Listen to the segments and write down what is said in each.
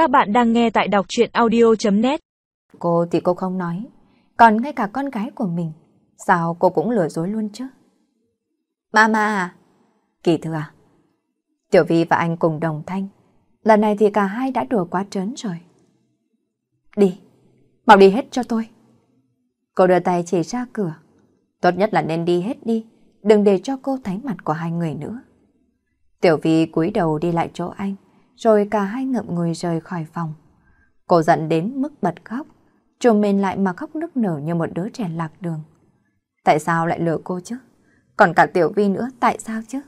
Các bạn đang nghe tại đọc chuyện audio.net Cô thì cô không nói, còn ngay cả con gái của mình, sao cô cũng lừa dối luôn chứ? Mama à? Kỳ thừa à? Tiểu Vi và anh cùng đồng thanh, lần này thì cả hai đã đùa quá trớn rồi. Đi, mau đi hết cho tôi. Cô đưa tay chỉ ra cửa, tốt nhất là nên đi hết đi, đừng để cho cô thấy mặt của hai người nữa. Tiểu Vi cúi đầu đi lại chỗ anh, rồi cả hai ngậm ngùi rời khỏi phòng. Cô giận đến mức bật khóc, trùm mình lại mà khóc nức nở như một đứa trẻ lạc đường. Tại sao lại lừa cô chứ? Còn cả Tiểu Vi nữa, tại sao chứ?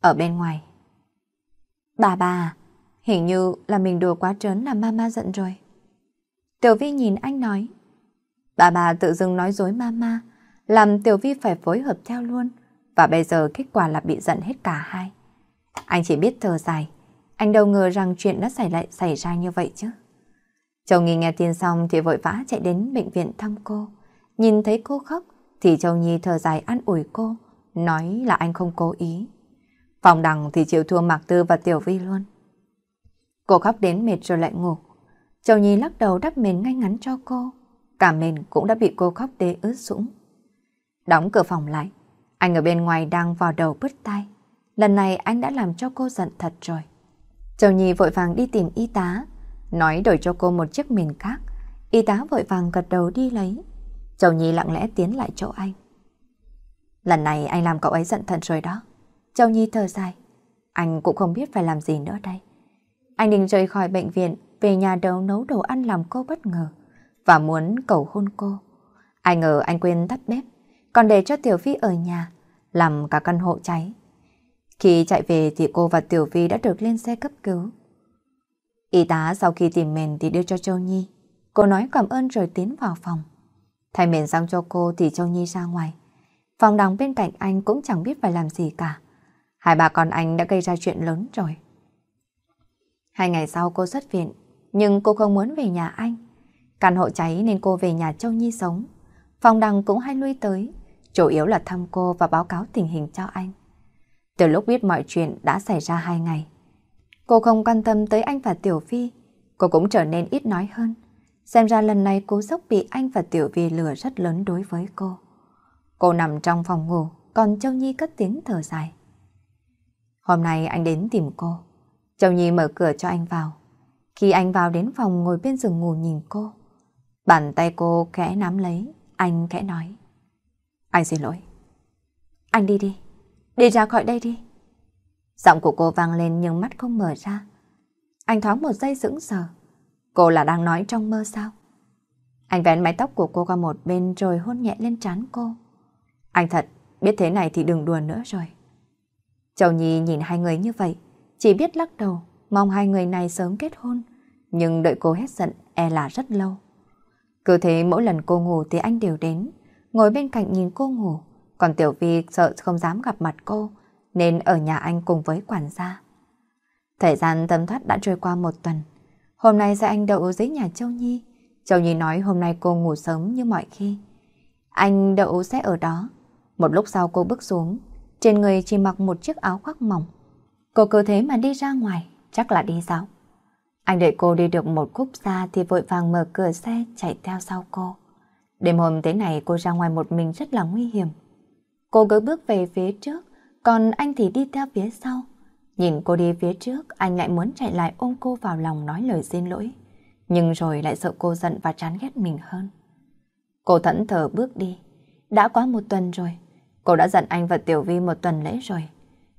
Ở bên ngoài. Bà bà, hình như là mình đùa quá trớn là mama giận rồi. Tiểu Vi nhìn anh nói. Bà bà tự dưng nói dối mama, làm Tiểu Vi phải phối hợp theo luôn. Và bây giờ kết quả là bị giận hết cả hai. Anh chỉ biết thở dài, anh đâu ngờ rằng chuyện đã xảy lại xảy ra như vậy chứ. Châu Nhi nghe tin xong thì vội vã chạy đến bệnh viện thăm cô. Nhìn thấy cô khóc thì Châu Nhi thở dài an ủi cô, nói là anh không cố ý. Phòng đằng thì chịu thua Mạc Tư và Tiểu Vi luôn. Cô khóc đến mệt rồi lại ngủ. Châu Nhi lắc đầu đắp mền ngay ngắn cho cô. Cả mền cũng đã bị cô khóc đê ướt sũng. Đóng cửa phòng lại. Anh ở bên ngoài đang vào đầu bứt tay. Lần này anh đã làm cho cô giận thật rồi. Châu Nhi vội vàng đi tìm y tá, nói đổi cho cô một chiếc mền khác. Y tá vội vàng gật đầu đi lấy. Châu Nhi lặng lẽ tiến lại chỗ anh. Lần này anh làm cậu ấy giận thần rồi đó. Châu Nhi thở dài. Anh cũng không biết phải làm gì nữa đây. Anh định rời khỏi bệnh viện, về nhà đầu nấu đồ ăn làm cô bất ngờ, và muốn cầu hôn cô. Ai ngờ anh quên tắt bếp, còn để cho Tiểu Phi ở nhà, làm cả căn hộ cháy. Khi chạy về thì cô và Tiểu Vi đã được lên xe cấp cứu. Y tá sau khi tìm mền thì đưa cho Châu Nhi. Cô nói cảm ơn rồi tiến vào phòng. Thay mền sang cho cô thì Châu Nhi ra ngoài. Phòng đằng bên cạnh anh cũng chẳng biết phải làm gì cả. Hai bà con anh đã gây ra chuyện lớn rồi. Hai ngày sau cô xuất viện, nhưng cô không muốn về nhà anh. Căn hộ cháy nên cô về nhà Châu Nhi sống. Phòng đằng cũng hay lui tới, chủ yếu là thăm cô và báo cáo tình hình cho anh. Từ lúc biết mọi chuyện đã xảy ra hai ngày, cô không quan tâm tới anh và Tiểu Vi, cô cũng trở nên ít nói hơn. Xem ra lần này cô dốc bị anh và Tiểu Vi lừa rất lớn đối với cô. Cô nằm trong phòng ngủ, còn Châu Nhi cất tiếng thở dài. Hôm nay anh đến tìm cô. Châu Nhi mở cửa cho anh vào. Khi anh vào đến phòng ngồi bên giường ngủ nhìn cô, bàn tay cô khẽ nắm lấy, anh khẽ nói. Anh xin lỗi. Anh đi đi. Đi ra khỏi đây đi. Giọng của cô vang lên nhưng mắt không mở ra. Anh thoáng một giây sững sờ. Cô là đang nói trong mơ sao? Anh vén mái tóc của cô qua một bên rồi hôn nhẹ lên trán cô. Anh thật, biết thế này thì đừng đùa nữa rồi. Châu Nhi nhìn hai người như vậy, chỉ biết lắc đầu, mong hai người này sớm kết hôn. Nhưng đợi cô hết giận e là rất lâu. Cứ thế mỗi lần cô ngủ thì anh đều đến, ngồi bên cạnh nhìn cô ngủ. Còn Tiểu Vi sợ không dám gặp mặt cô, nên ở nhà anh cùng với quản gia. Thời gian tấm thoát đã trôi qua một tuần. Hôm nay sẽ anh đậu dưới nhà Châu Nhi. Châu Nhi nói hôm nay cô ngủ sớm như mọi khi. Anh đậu sẽ ở đó. Một lúc sau cô bước xuống, trên người chỉ mặc một chiếc áo khoác mỏng. Cô cứ thế mà đi ra ngoài, chắc là đi dạo. Anh đợi cô đi được một khúc xa thì vội vàng mở cửa xe chạy theo sau cô. Đêm hôm thế này cô ra ngoài một mình rất là nguy hiểm. Cô cứ bước về phía trước, còn anh thì đi theo phía sau. Nhìn cô đi phía trước, anh lại muốn chạy lại ôm cô vào lòng nói lời xin lỗi. Nhưng rồi lại sợ cô giận và chán ghét mình hơn. Cô thẫn thờ bước đi. Đã quá một tuần rồi. Cô đã giận anh và Tiểu Vi một tuần lễ rồi.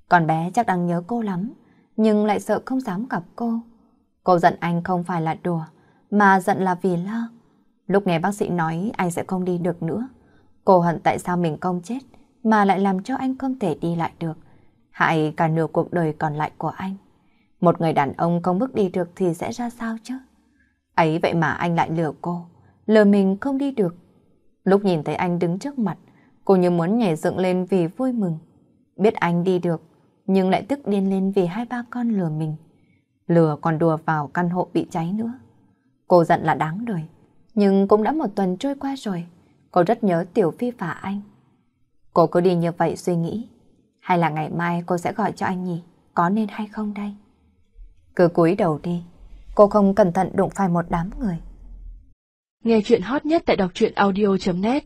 Còn bé chắc đang nhớ cô lắm, nhưng lại sợ không dám gặp cô. Cô giận anh không phải là đùa, mà giận là vì lo. Lúc nghe bác sĩ nói anh sẽ không đi được nữa, cô hận tại sao mình không chết mà lại làm cho anh không thể đi lại được, hại cả nửa cuộc đời còn lại của anh. Một người đàn ông không bước đi được thì sẽ ra sao chứ? Ấy vậy mà anh lại lừa cô, lừa mình không đi được. Lúc nhìn thấy anh đứng trước mặt, cô như muốn nhảy dựng lên vì vui mừng. Biết anh đi được, nhưng lại tức điên lên vì hai ba con lừa mình. Lừa còn đùa vào căn hộ bị cháy nữa. Cô giận là đáng đời, nhưng cũng đã một tuần trôi qua rồi. Cô rất nhớ Tiểu Phi và anh. Cô cứ đi như vậy suy nghĩ. Hay là ngày mai cô sẽ gọi cho anh nhỉ? Có nên hay không đây? Cứ cúi đầu đi. Cô không cẩn thận đụng phải một đám người. Nghe chuyện hot nhất tại đọc truyện audio.net